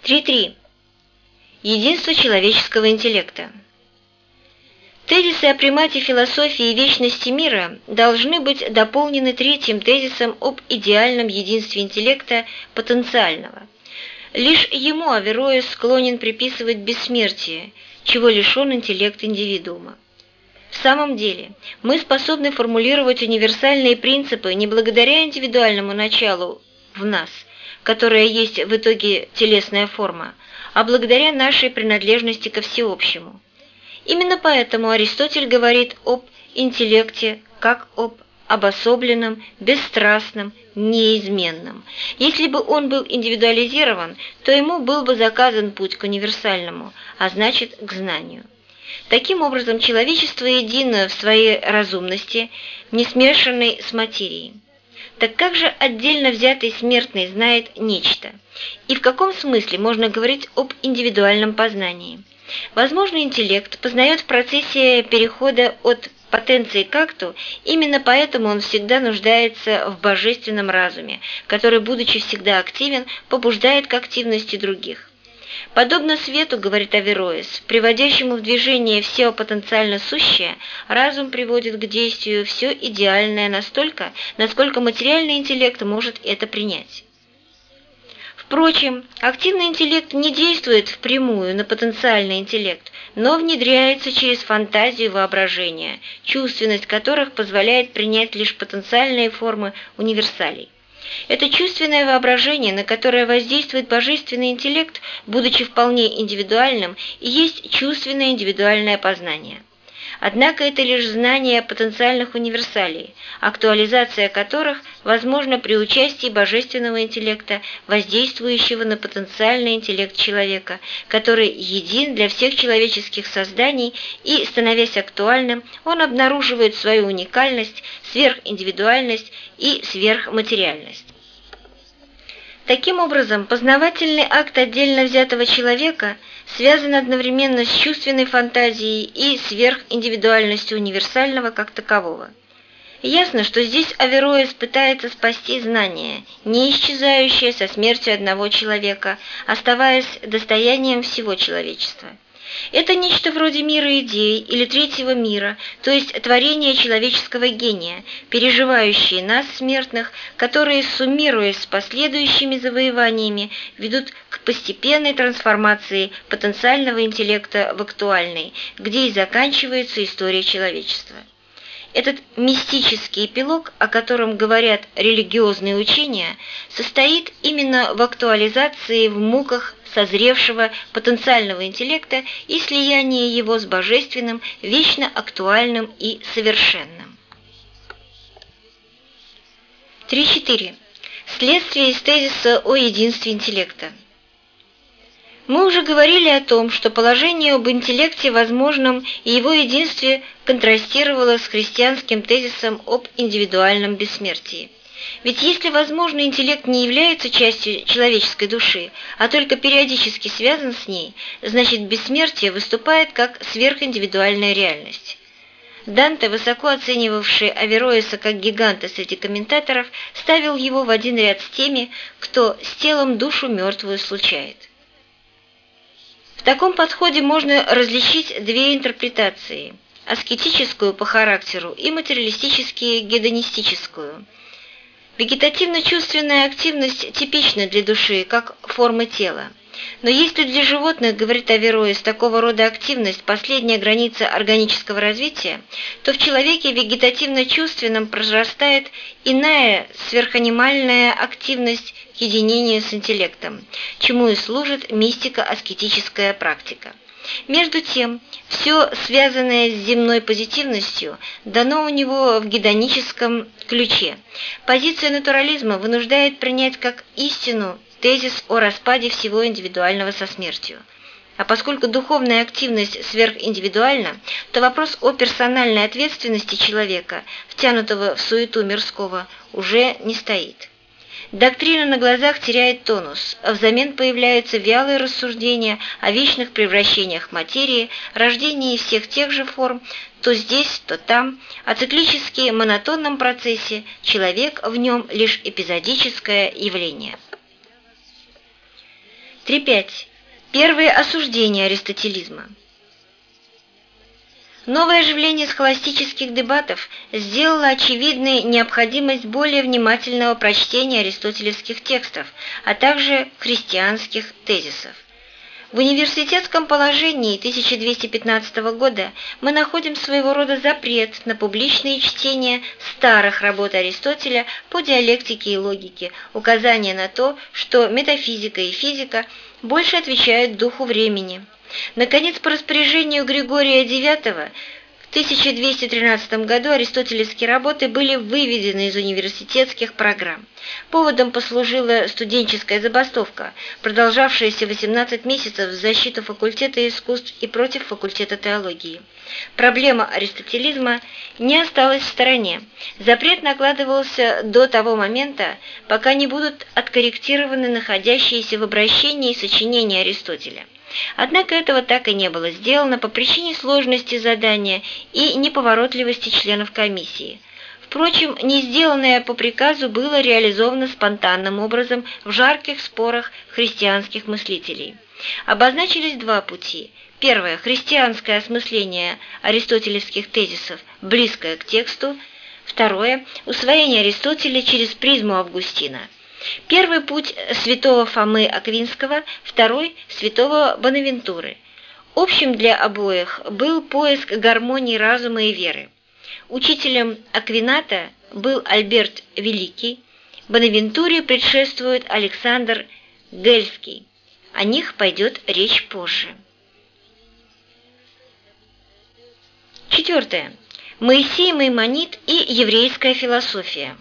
Speaker 1: 3.3. Единство человеческого интеллекта. Тезисы о примате философии и вечности мира должны быть дополнены третьим тезисом об идеальном единстве интеллекта потенциального. Лишь ему Авероис склонен приписывать бессмертие, чего лишен интеллект индивидуума. В самом деле, мы способны формулировать универсальные принципы не благодаря индивидуальному началу в нас, которое есть в итоге телесная форма, а благодаря нашей принадлежности ко всеобщему. Именно поэтому Аристотель говорит об интеллекте как об обособленном, бесстрастном, неизменном. Если бы он был индивидуализирован, то ему был бы заказан путь к универсальному, а значит к знанию. Таким образом, человечество едино в своей разумности, не смешанной с материей. Так как же отдельно взятый смертный знает нечто? И в каком смысле можно говорить об индивидуальном познании? Возможно, интеллект познает в процессе перехода от потенции к акту, именно поэтому он всегда нуждается в божественном разуме, который, будучи всегда активен, побуждает к активности других. Подобно свету, говорит Авероис, приводящему в движение все потенциально сущее, разум приводит к действию все идеальное настолько, насколько материальный интеллект может это принять. Впрочем, активный интеллект не действует впрямую на потенциальный интеллект, но внедряется через фантазию и воображение, чувственность которых позволяет принять лишь потенциальные формы универсалей. Это чувственное воображение, на которое воздействует божественный интеллект, будучи вполне индивидуальным, и есть чувственное индивидуальное познание. Однако это лишь знание потенциальных универсалей, актуализация которых возможна при участии божественного интеллекта, воздействующего на потенциальный интеллект человека, который един для всех человеческих созданий и, становясь актуальным, он обнаруживает свою уникальность, сверхиндивидуальность и сверхматериальность. Таким образом, познавательный акт отдельно взятого человека связан одновременно с чувственной фантазией и сверхиндивидуальностью универсального как такового. Ясно, что здесь Авероис пытается спасти знание, не исчезающее со смертью одного человека, оставаясь достоянием всего человечества. Это нечто вроде мира идей или третьего мира, то есть творение человеческого гения, переживающие нас, смертных, которые, суммируясь с последующими завоеваниями, ведут к постепенной трансформации потенциального интеллекта в актуальный, где и заканчивается история человечества. Этот мистический эпилог, о котором говорят религиозные учения, состоит именно в актуализации в муках созревшего потенциального интеллекта и слиянии его с божественным, вечно актуальным и совершенным. 3.4. Следствие из тезиса о единстве интеллекта. Мы уже говорили о том, что положение об интеллекте возможном и его единстве контрастировало с христианским тезисом об индивидуальном бессмертии. Ведь если возможный интеллект не является частью человеческой души, а только периодически связан с ней, значит бессмертие выступает как сверхиндивидуальная реальность. Данте, высоко оценивавший Авероиса как гиганта среди комментаторов, ставил его в один ряд с теми, кто с телом душу мертвую случает. В таком подходе можно различить две интерпретации – аскетическую по характеру и материалистически гедонистическую. Вегетативно-чувственная активность типична для души, как форма тела. Но если для животных, говорит Авероис, такого рода активность – последняя граница органического развития, то в человеке вегетативно-чувственном прорастает иная сверханимальная активность к единению с интеллектом, чему и служит мистика-аскетическая практика. Между тем, все связанное с земной позитивностью дано у него в гедоническом ключе. Позиция натурализма вынуждает принять как истину тезис о распаде всего индивидуального со смертью. А поскольку духовная активность сверхиндивидуальна, то вопрос о персональной ответственности человека, втянутого в суету мирского, уже не стоит. Доктрина на глазах теряет тонус, а взамен появляются вялые рассуждения о вечных превращениях материи, рождении всех тех же форм, то здесь, то там, о циклически монотонном процессе, человек в нем лишь эпизодическое явление. 3.5. Первые осуждения аристотелизма. Новое оживление схоластических дебатов сделало очевидной необходимость более внимательного прочтения аристотелевских текстов, а также христианских тезисов. В университетском положении 1215 года мы находим своего рода запрет на публичные чтения старых работ Аристотеля по диалектике и логике, указание на то, что метафизика и физика больше отвечают духу времени. Наконец, по распоряжению Григория IX в 1213 году аристотелевские работы были выведены из университетских программ. Поводом послужила студенческая забастовка, продолжавшаяся 18 месяцев в защиту факультета искусств и против факультета теологии. Проблема аристотелизма не осталась в стороне. Запрет накладывался до того момента, пока не будут откорректированы находящиеся в обращении сочинения Аристотеля. Однако этого так и не было сделано по причине сложности задания и неповоротливости членов комиссии. Впрочем, не сделанное по приказу было реализовано спонтанным образом в жарких спорах христианских мыслителей. Обозначились два пути. Первое – христианское осмысление аристотелевских тезисов, близкое к тексту. Второе – усвоение Аристотеля через призму Августина – Первый путь святого Фомы Аквинского, второй – святого Бонавентуры. Общим для обоих был поиск гармонии разума и веры. Учителем Аквината был Альберт Великий, Бонавентуре предшествует Александр Гельский. О них пойдет речь позже. Четвертое. Моисей Маймонит и еврейская философия.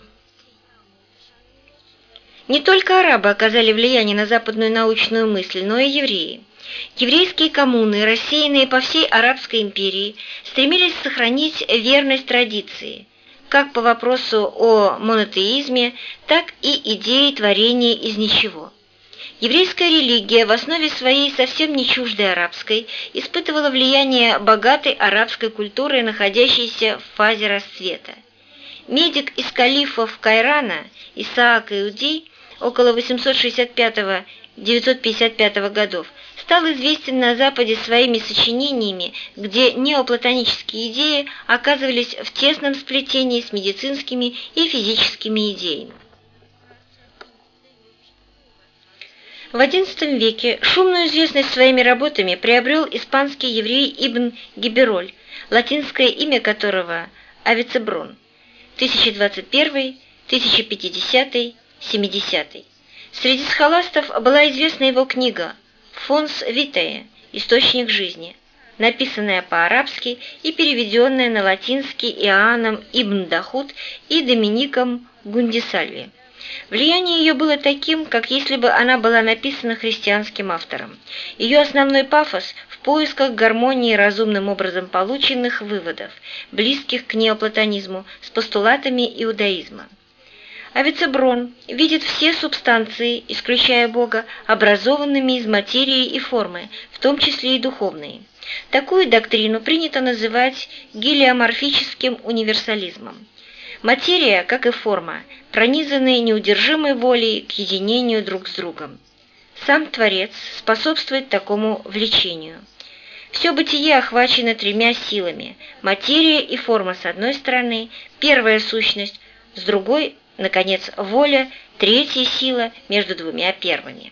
Speaker 1: Не только арабы оказали влияние на западную научную мысль, но и евреи. Еврейские коммуны, рассеянные по всей Арабской империи, стремились сохранить верность традиции, как по вопросу о монотеизме, так и идеи творения из ничего. Еврейская религия в основе своей совсем не чуждой арабской испытывала влияние богатой арабской культуры, находящейся в фазе расцвета. Медик из калифов Кайрана, Исаак Иудей, около 865-955 годов, стал известен на Западе своими сочинениями, где неоплатонические идеи оказывались в тесном сплетении с медицинскими и физическими идеями. В XI веке шумную известность своими работами приобрел испанский еврей Ибн Гибероль, латинское имя которого Авицеброн, 1021-1050 70 Среди схоластов была известна его книга «Фонс Витае. Источник жизни», написанная по-арабски и переведенная на латинский Иоанном Ибн Дахут и Домиником Гундисальви. Влияние ее было таким, как если бы она была написана христианским автором. Ее основной пафос в поисках гармонии разумным образом полученных выводов, близких к неоплатонизму, с постулатами иудаизма. Авицеброн видит все субстанции, исключая Бога, образованными из материи и формы, в том числе и духовные. Такую доктрину принято называть гелиоморфическим универсализмом. Материя, как и форма, пронизаны неудержимой волей к единению друг с другом. Сам Творец способствует такому влечению. Все бытие охвачено тремя силами – материя и форма с одной стороны, первая сущность, с другой – наконец, воля – третья сила между двумя первыми.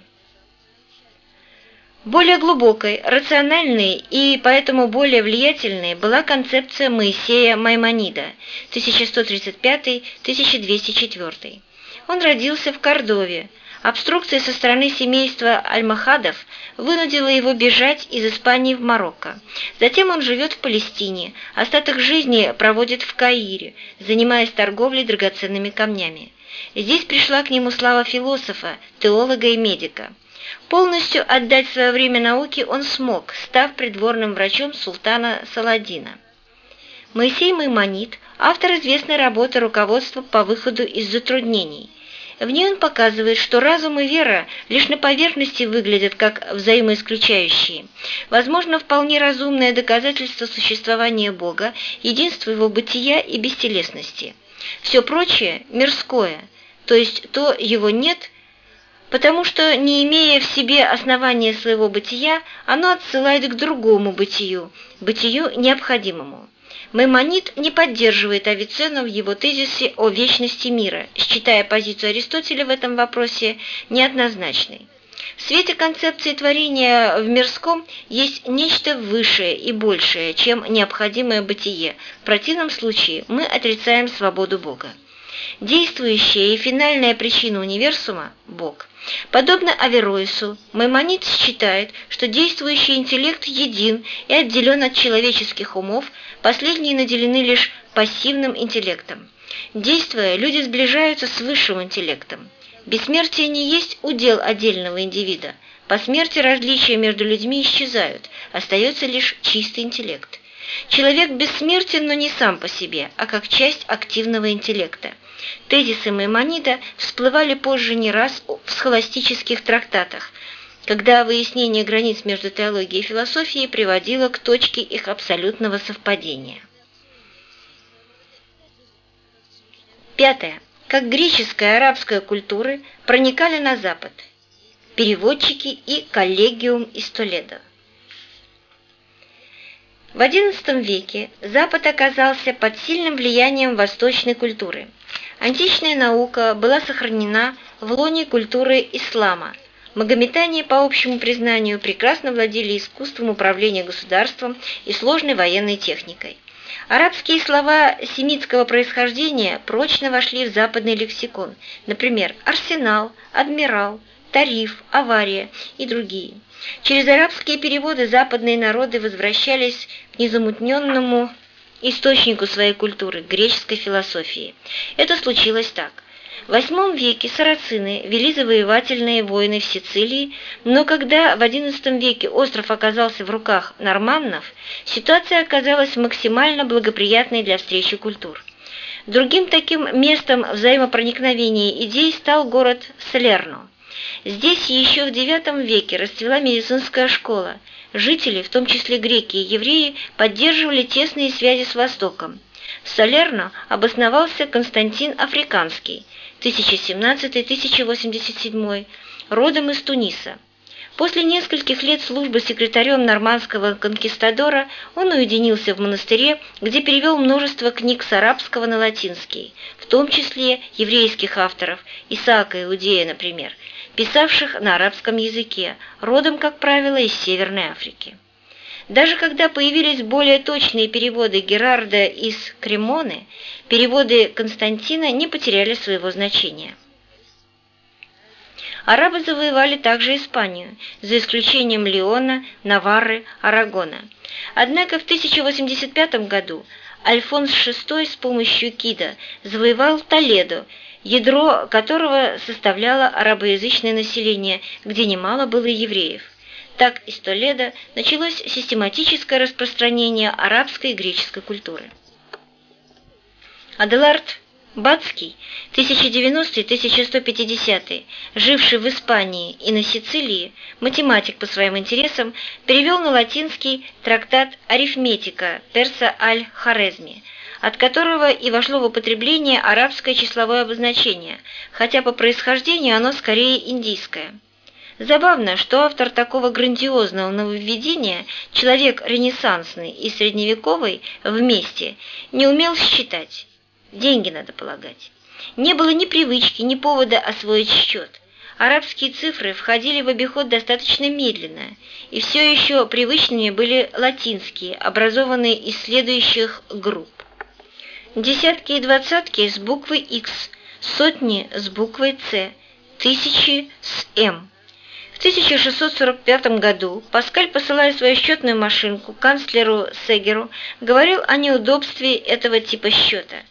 Speaker 1: Более глубокой, рациональной и поэтому более влиятельной была концепция Моисея Маймонида 1135-1204. Он родился в Кордове. Обструкция со стороны семейства Альмахадов вынудила его бежать из Испании в Марокко. Затем он живет в Палестине, остаток жизни проводит в Каире, занимаясь торговлей драгоценными камнями. Здесь пришла к нему слава философа, теолога и медика. Полностью отдать свое время науке он смог, став придворным врачом султана Саладина. Моисей Маймонид – автор известной работы «Руководство по выходу из затруднений». В ней он показывает, что разум и вера лишь на поверхности выглядят как взаимоисключающие. Возможно, вполне разумное доказательство существования Бога, единства его бытия и бестелесности. Все прочее – мирское, то есть то его нет – потому что, не имея в себе основания своего бытия, оно отсылает к другому бытию, бытию необходимому. Маймонид не поддерживает Авиценна в его тезисе о вечности мира, считая позицию Аристотеля в этом вопросе неоднозначной. В свете концепции творения в мирском есть нечто высшее и большее, чем необходимое бытие. В противном случае мы отрицаем свободу Бога. Действующая и финальная причина универсума – Бог. Подобно Авероису, Маймонид считает, что действующий интеллект един и отделен от человеческих умов, последние наделены лишь пассивным интеллектом. Действуя, люди сближаются с высшим интеллектом. Бессмертие не есть удел отдельного индивида. По смерти различия между людьми исчезают, остается лишь чистый интеллект. Человек бессмертен, но не сам по себе, а как часть активного интеллекта. Тезисы Маймонида всплывали позже не раз в схоластических трактатах, когда выяснение границ между теологией и философией приводило к точке их абсолютного совпадения. Пятое. Как греческая и арабская культуры проникали на Запад. Переводчики и коллегиум из Толедо. В XI веке Запад оказался под сильным влиянием восточной культуры. Античная наука была сохранена в лоне культуры ислама. Магометане, по общему признанию, прекрасно владели искусством управления государством и сложной военной техникой. Арабские слова семитского происхождения прочно вошли в западный лексикон, например, арсенал, адмирал, тариф, авария и другие. Через арабские переводы западные народы возвращались к незамутненному источнику своей культуры, греческой философии. Это случилось так. В VIII веке сарацины вели завоевательные войны в Сицилии, но когда в XI веке остров оказался в руках норманнов, ситуация оказалась максимально благоприятной для встречи культур. Другим таким местом взаимопроникновения идей стал город Салерно. Здесь еще в IX веке расцвела медицинская школа. Жители, в том числе греки и евреи, поддерживали тесные связи с Востоком. В Салерно обосновался Константин Африканский, 1017-1087, родом из Туниса. После нескольких лет службы секретарем нормандского конкистадора он уединился в монастыре, где перевел множество книг с арабского на латинский, в том числе еврейских авторов, Исаака Иудея, например, писавших на арабском языке, родом, как правило, из Северной Африки. Даже когда появились более точные переводы Герарда из Кремоны, переводы Константина не потеряли своего значения. Арабы завоевали также Испанию, за исключением Леона, Наварры, Арагона. Однако в 1085 году Альфонс VI с помощью Кида завоевал Толедо, ядро которого составляло арабоязычное население, где немало было евреев. Так из Толедо началось систематическое распространение арабской и греческой культуры. Аделард Бацкий, 1090-1150, живший в Испании и на Сицилии, математик по своим интересам, перевел на латинский трактат «Арифметика» перса Аль-Хорезми, от которого и вошло в употребление арабское числовое обозначение, хотя по происхождению оно скорее индийское. Забавно, что автор такого грандиозного нововведения, человек ренессансный и средневековый вместе, не умел считать. Деньги надо полагать. Не было ни привычки, ни повода освоить счет. Арабские цифры входили в обиход достаточно медленно, и все еще привычными были латинские, образованные из следующих групп. Десятки и двадцатки с буквой X, сотни с буквой C, тысячи с М. В 1645 году Паскаль, посылая свою счетную машинку канцлеру Сегеру, говорил о неудобстве этого типа счета –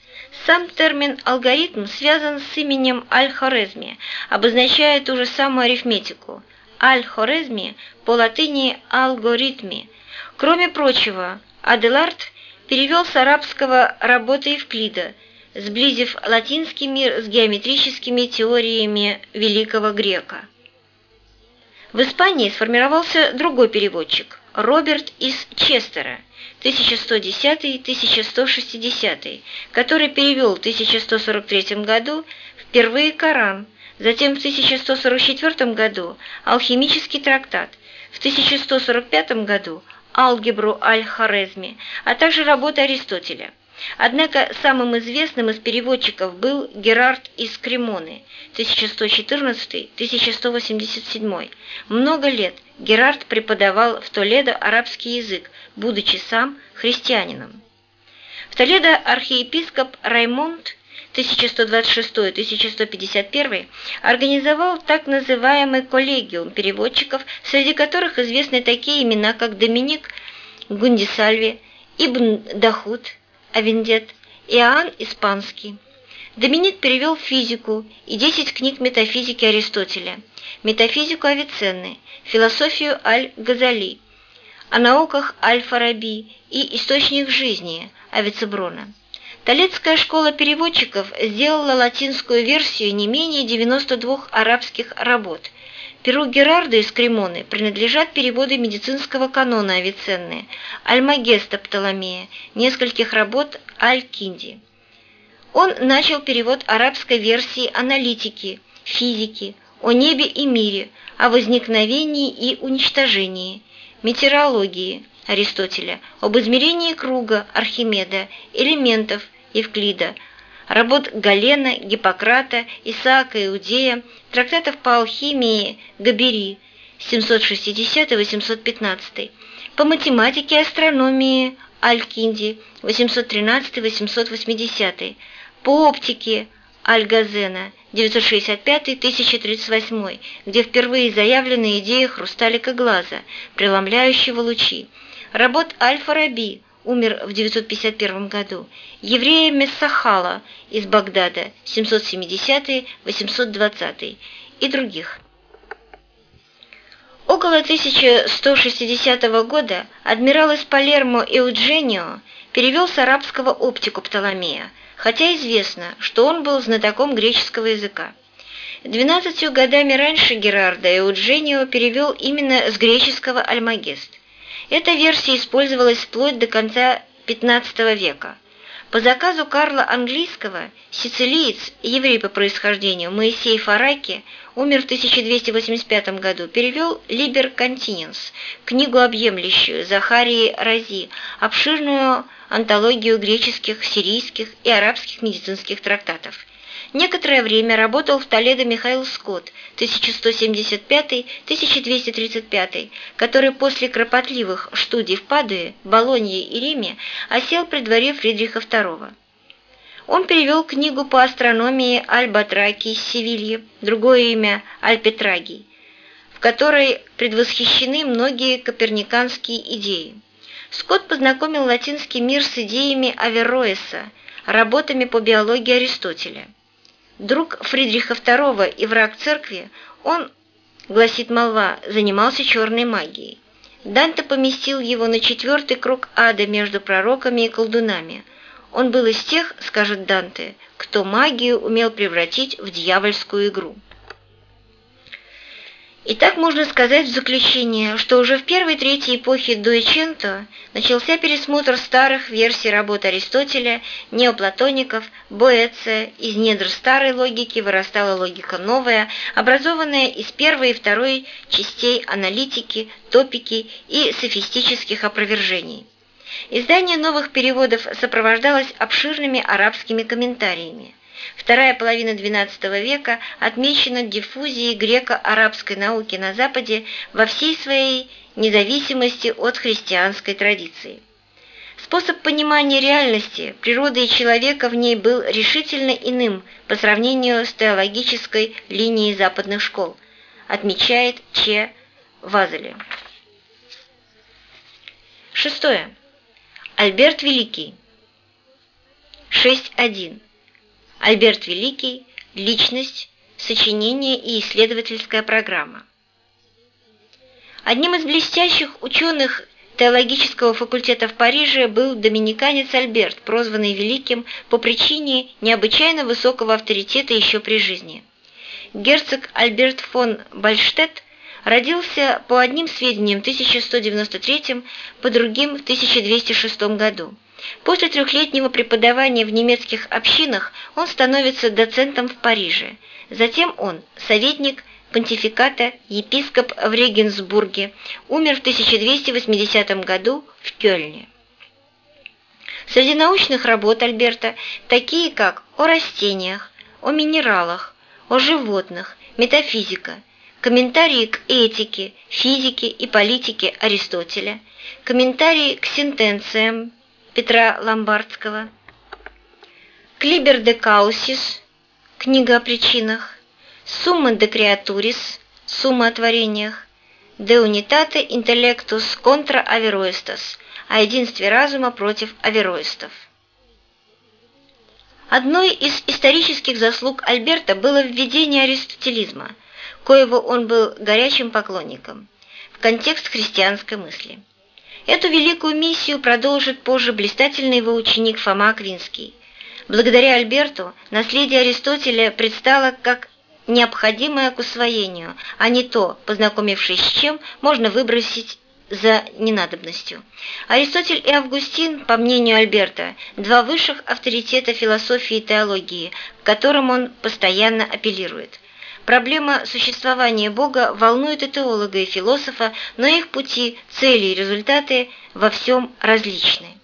Speaker 1: сам термин «алгоритм» связан с именем Аль-Хорезми, обозначая ту же самую арифметику. Аль-Хорезми по латыни «алгоритми». Кроме прочего, Аделард перевел с арабского работы Евклида, сблизив латинский мир с геометрическими теориями великого грека. В Испании сформировался другой переводчик – Роберт из Честера, 1110-1160, который перевел в 1143 году впервые Коран, затем в 1144 году алхимический трактат, в 1145 году алгебру Аль-Хорезми, а также работы Аристотеля. Однако самым известным из переводчиков был Герард из Кремоны 1114-1187. Много лет Герард преподавал в Толедо арабский язык, будучи сам христианином. В Толедо архиепископ Раймонд 1126-1151 организовал так называемый коллегиум переводчиков, среди которых известны такие имена, как Доминик Гундисальви, Ибн Дахут, Авендет, Иоанн Испанский. Доминик перевел физику и 10 книг метафизики Аристотеля, метафизику Авиценны, философию Аль-Газали, о науках Аль-Фараби и источник жизни Авицеброна. Толецкая школа переводчиков сделала латинскую версию не менее 92 арабских работ, Перу Герарда из Кремоны принадлежат переводы медицинского канона Авиценны, Альмагеста Птоломея, нескольких работ Аль-Кинди. Он начал перевод арабской версии аналитики, физики, о небе и мире, о возникновении и уничтожении, метеорологии Аристотеля, об измерении круга Архимеда, элементов Евклида, работ Галена, Гиппократа, Исаака Иудея, трактатов по алхимии Габери 760-815, по математике и астрономии Аль-Кинди 813-880, по оптике Аль-Газена 965-1038, где впервые заявлены идеи хрусталика глаза, преломляющего лучи, работ Аль-Фараби умер в 951 году, еврея Мессахала из Багдада 770-820 и других. Около 1160 года адмирал из Палермо Эудженио перевел с арабского оптику Птоломея, хотя известно, что он был знатоком греческого языка. Двенадцатью годами раньше Герарда Эудженио перевел именно с греческого «Альмагест». Эта версия использовалась вплоть до конца XV века. По заказу Карла Английского сицилиец, еврей по происхождению Моисей Фараки, умер в 1285 году, перевел «Либер Континенс», книгу объемлющую Захарии Рази, обширную антологию греческих, сирийских и арабских медицинских трактатов – Некоторое время работал в Толедо Михаил Скотт, 1175-1235, который после кропотливых студий в Падуе, Болонье и Риме осел при дворе Фридриха II. Он перевел книгу по астрономии Аль-Батраки из Севильи, другое имя Аль-Петрагий, в которой предвосхищены многие коперниканские идеи. Скотт познакомил латинский мир с идеями Авероэса, работами по биологии Аристотеля. Друг Фридриха II и враг церкви, он, гласит молва, занимался черной магией. Данте поместил его на четвертый круг ада между пророками и колдунами. Он был из тех, скажет Данте, кто магию умел превратить в дьявольскую игру. И так можно сказать в заключение, что уже в первой третьей эпохе Дуэченто начался пересмотр старых версий работ Аристотеля, неоплатоников, Боэция, из недр старой логики вырастала логика новая, образованная из первой и второй частей аналитики, топики и софистических опровержений. Издание новых переводов сопровождалось обширными арабскими комментариями. Вторая половина XII века отмечена диффузией греко-арабской науки на Западе во всей своей независимости от христианской традиции. Способ понимания реальности, природы и человека в ней был решительно иным по сравнению с теологической линией западных школ, отмечает Че Вазели. Шестое. Альберт Великий. 6.1. Альберт Великий, личность, сочинение и исследовательская программа. Одним из блестящих ученых теологического факультета в Париже был доминиканец Альберт, прозванный Великим по причине необычайно высокого авторитета еще при жизни. Герцог Альберт фон Бальштетт родился по одним сведениям в 1193, по другим в 1206 году. После трехлетнего преподавания в немецких общинах он становится доцентом в Париже. Затем он советник понтификата, епископ в Регенсбурге, умер в 1280 году в Кёльне. Среди научных работ Альберта такие как «О растениях», «О минералах», «О животных», «Метафизика», комментарии к этике, физике и политике Аристотеля, комментарии к сентенциям Петра Ломбардского, Клибер де Каусис, книга о причинах, Сумма де Креатурис, сумма о творениях, De Unitate Intellectus contra Averroestas, о единстве разума против авероистов. Одной из исторических заслуг Альберта было введение аристотелизма, коего он был горячим поклонником, в контекст христианской мысли. Эту великую миссию продолжит позже блистательный его ученик Фома Аквинский. Благодаря Альберту наследие Аристотеля предстало как необходимое к усвоению, а не то, познакомившись с чем, можно выбросить за ненадобностью. Аристотель и Августин, по мнению Альберта, два высших авторитета философии и теологии, к которым он постоянно апеллирует – Проблема существования Бога волнует и теолога, и философа, но их пути, цели и результаты во всем различны.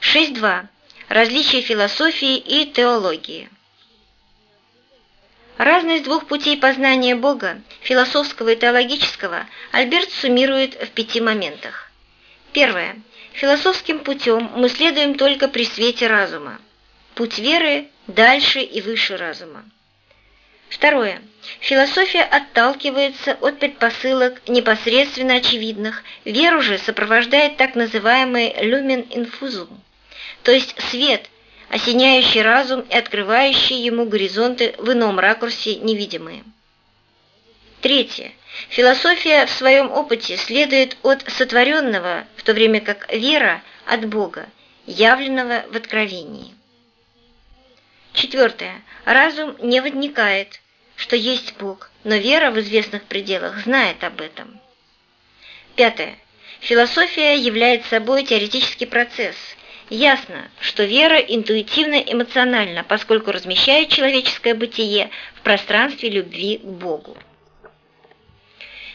Speaker 1: 6.2. Различия философии и теологии. Разность двух путей познания Бога, философского и теологического, Альберт суммирует в пяти моментах. Первое. Философским путем мы следуем только при свете разума. Путь веры дальше и выше разума. Второе. Философия отталкивается от предпосылок непосредственно очевидных, веру же сопровождает так называемый люмен инфузум, то есть свет, осеняющий разум и открывающий ему горизонты в ином ракурсе невидимые. Третье. Философия в своем опыте следует от сотворенного, в то время как вера – от Бога, явленного в откровении. Четвертое. Разум не возникает, что есть Бог, но вера в известных пределах знает об этом. Пятое. Философия является собой теоретический процесс. Ясно, что вера интуитивно-эмоциональна, поскольку размещает человеческое бытие в пространстве любви к Богу.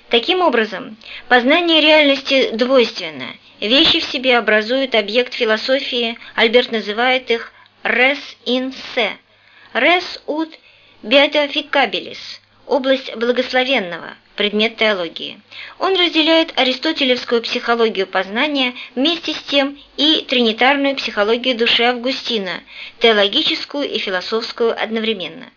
Speaker 1: Таким образом, познание реальности двойственно. Вещи в себе образуют объект философии, Альберт называет их «res in se», «res ut Beatificabilis – область благословенного, предмет теологии. Он разделяет аристотелевскую психологию познания вместе с тем и тринитарную психологию души Августина, теологическую и философскую одновременно.